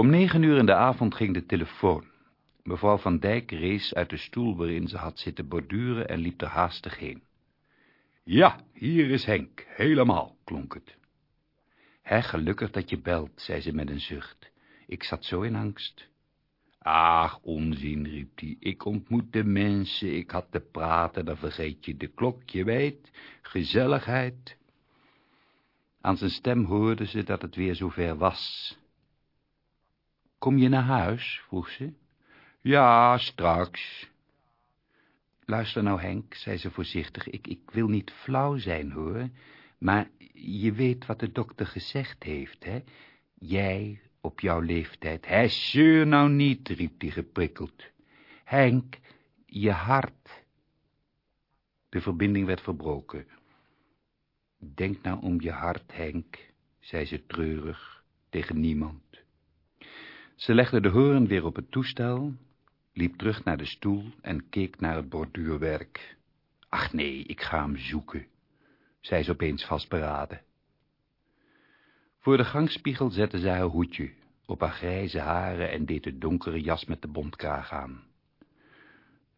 Om negen uur in de avond ging de telefoon. Mevrouw van Dijk rees uit de stoel waarin ze had zitten borduren en liep er haastig heen. Ja, hier is Henk, helemaal, klonk het. Hé, gelukkig dat je belt, zei ze met een zucht. Ik zat zo in angst. Ach, onzin, riep hij. Ik ontmoet de mensen, ik had te praten, dan vergeet je de klok, je weet. Gezelligheid. Aan zijn stem hoorde ze dat het weer zover was. Kom je naar huis, vroeg ze. Ja, straks. Luister nou, Henk, zei ze voorzichtig, ik, ik wil niet flauw zijn, hoor, maar je weet wat de dokter gezegd heeft, hè? Jij op jouw leeftijd. Hij zeur nou niet, riep hij geprikkeld. Henk, je hart. De verbinding werd verbroken. Denk nou om je hart, Henk, zei ze treurig, tegen niemand. Ze legde de hoorn weer op het toestel, liep terug naar de stoel en keek naar het borduurwerk. Ach nee, ik ga hem zoeken, zei ze opeens vastberaden. Voor de gangspiegel zette zij haar hoedje op haar grijze haren en deed de donkere jas met de bontkraag aan.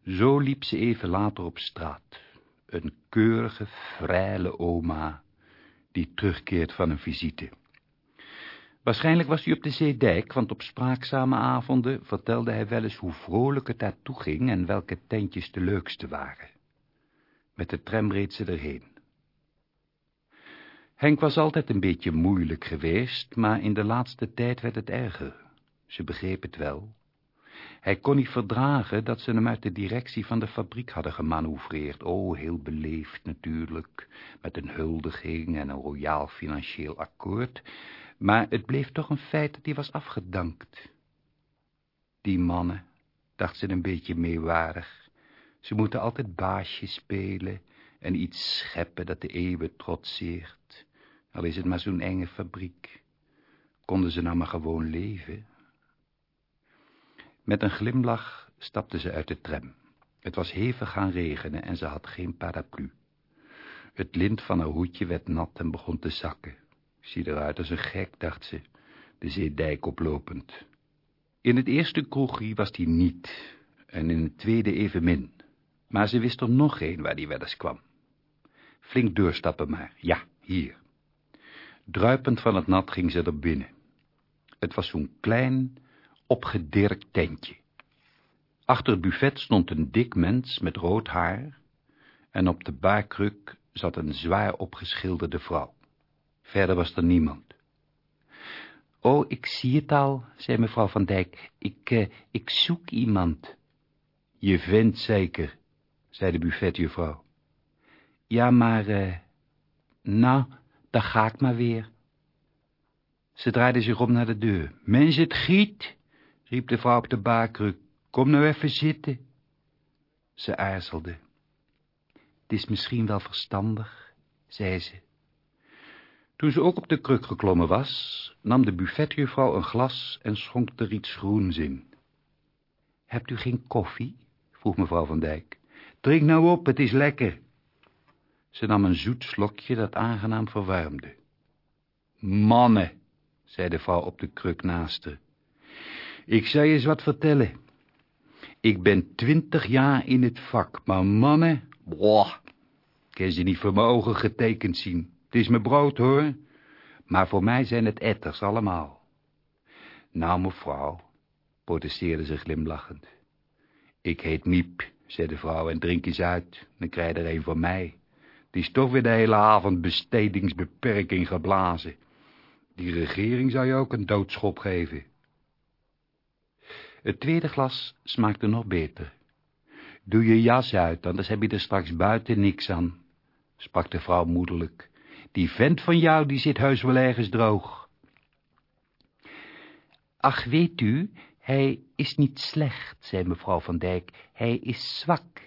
Zo liep ze even later op straat, een keurige, vrije oma, die terugkeert van een visite. Waarschijnlijk was hij op de zeedijk, want op spraakzame avonden vertelde hij wel eens hoe vrolijk het daar toeging en welke tentjes de leukste waren. Met de tram reed ze erheen. Henk was altijd een beetje moeilijk geweest, maar in de laatste tijd werd het erger. Ze begreep het wel. Hij kon niet verdragen dat ze hem uit de directie van de fabriek hadden gemanoeuvreerd. Oh, heel beleefd natuurlijk, met een huldiging en een royaal financieel akkoord, maar het bleef toch een feit dat hij was afgedankt. Die mannen, dacht ze een beetje meewarig, ze moeten altijd baasje spelen en iets scheppen dat de eeuwen trotseert. Al is het maar zo'n enge fabriek. Konden ze nou maar gewoon leven? Met een glimlach stapte ze uit de tram. Het was hevig gaan regenen en ze had geen paraplu. Het lint van haar hoedje werd nat en begon te zakken. Zie eruit als een gek, dacht ze, de zeedijk oplopend. In het eerste kroegje was die niet, en in het tweede evenmin. Maar ze wist er nog een waar die wel eens kwam. Flink doorstappen maar, ja, hier. Druipend van het nat ging ze er binnen. Het was zo'n klein, opgedirkt tentje. Achter het buffet stond een dik mens met rood haar, en op de baarkruk zat een zwaar opgeschilderde vrouw. Verder was er niemand. Oh, ik zie het al, zei mevrouw van Dijk. Ik, uh, ik zoek iemand. Je vindt zeker, zei de buffetjuffrouw. Ja, maar, uh, nou, dan ga ik maar weer. Ze draaide zich om naar de deur. Mens, het giet, riep de vrouw op de baarkruk. Kom nou even zitten. Ze aarzelde. Het is misschien wel verstandig, zei ze. Toen ze ook op de kruk geklommen was, nam de buffetjuffrouw een glas en schonk er iets groens in. Hebt u geen koffie? vroeg mevrouw van Dijk. Drink nou op, het is lekker. Ze nam een zoet slokje dat aangenaam verwarmde. Mannen, zei de vrouw op de kruk naast haar. Ik zou je eens wat vertellen. Ik ben twintig jaar in het vak, maar mannen, boah, kan ze niet voor mijn ogen getekend zien. Het is mijn brood, hoor. Maar voor mij zijn het etters allemaal. Nou, mevrouw, protesteerde ze glimlachend. Ik heet Miep, zei de vrouw, en drink eens uit. Dan krijg je er een van mij. Die is toch weer de hele avond bestedingsbeperking geblazen. Die regering zou je ook een doodschop geven. Het tweede glas smaakte nog beter. Doe je jas uit, anders heb je er straks buiten niks aan, sprak de vrouw moederlijk. Die vent van jou, die zit heus wel ergens droog. Ach, weet u, hij is niet slecht, zei mevrouw van Dijk. Hij is zwak.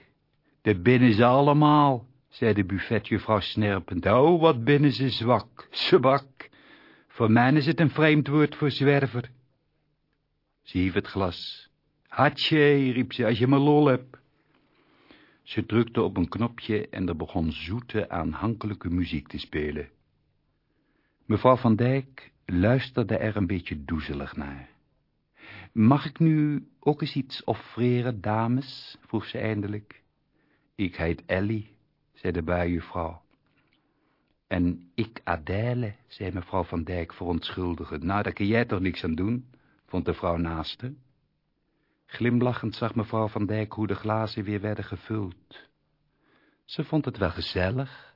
De binnen ze allemaal, zei de buffetjuffrouw snerpend. Oh, wat binnen ze zwak, zwak. Voor mij is het een vreemd woord voor zwerver. Ze hief het glas. Hatsje, riep ze, als je maar lol hebt. Ze drukte op een knopje en er begon zoete, aanhankelijke muziek te spelen. Mevrouw van Dijk luisterde er een beetje doezelig naar. Mag ik nu ook eens iets offreren, dames? vroeg ze eindelijk. Ik heet Ellie, zei de buijuffrouw. En ik Adèle, zei mevrouw van Dijk verontschuldigend. Nou, daar kun jij toch niks aan doen, vond de vrouw naaste. Glimlachend zag mevrouw van Dijk hoe de glazen weer werden gevuld. Ze vond het wel gezellig,